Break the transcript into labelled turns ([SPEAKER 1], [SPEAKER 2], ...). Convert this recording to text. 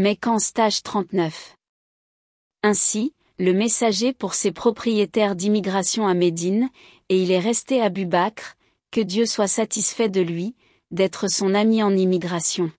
[SPEAKER 1] Mais qu'en stage 39. Ainsi, le messager pour ses propriétaires d'immigration à Médine, et il est resté à Bubacre, que Dieu soit satisfait de lui, d'être son ami en immigration.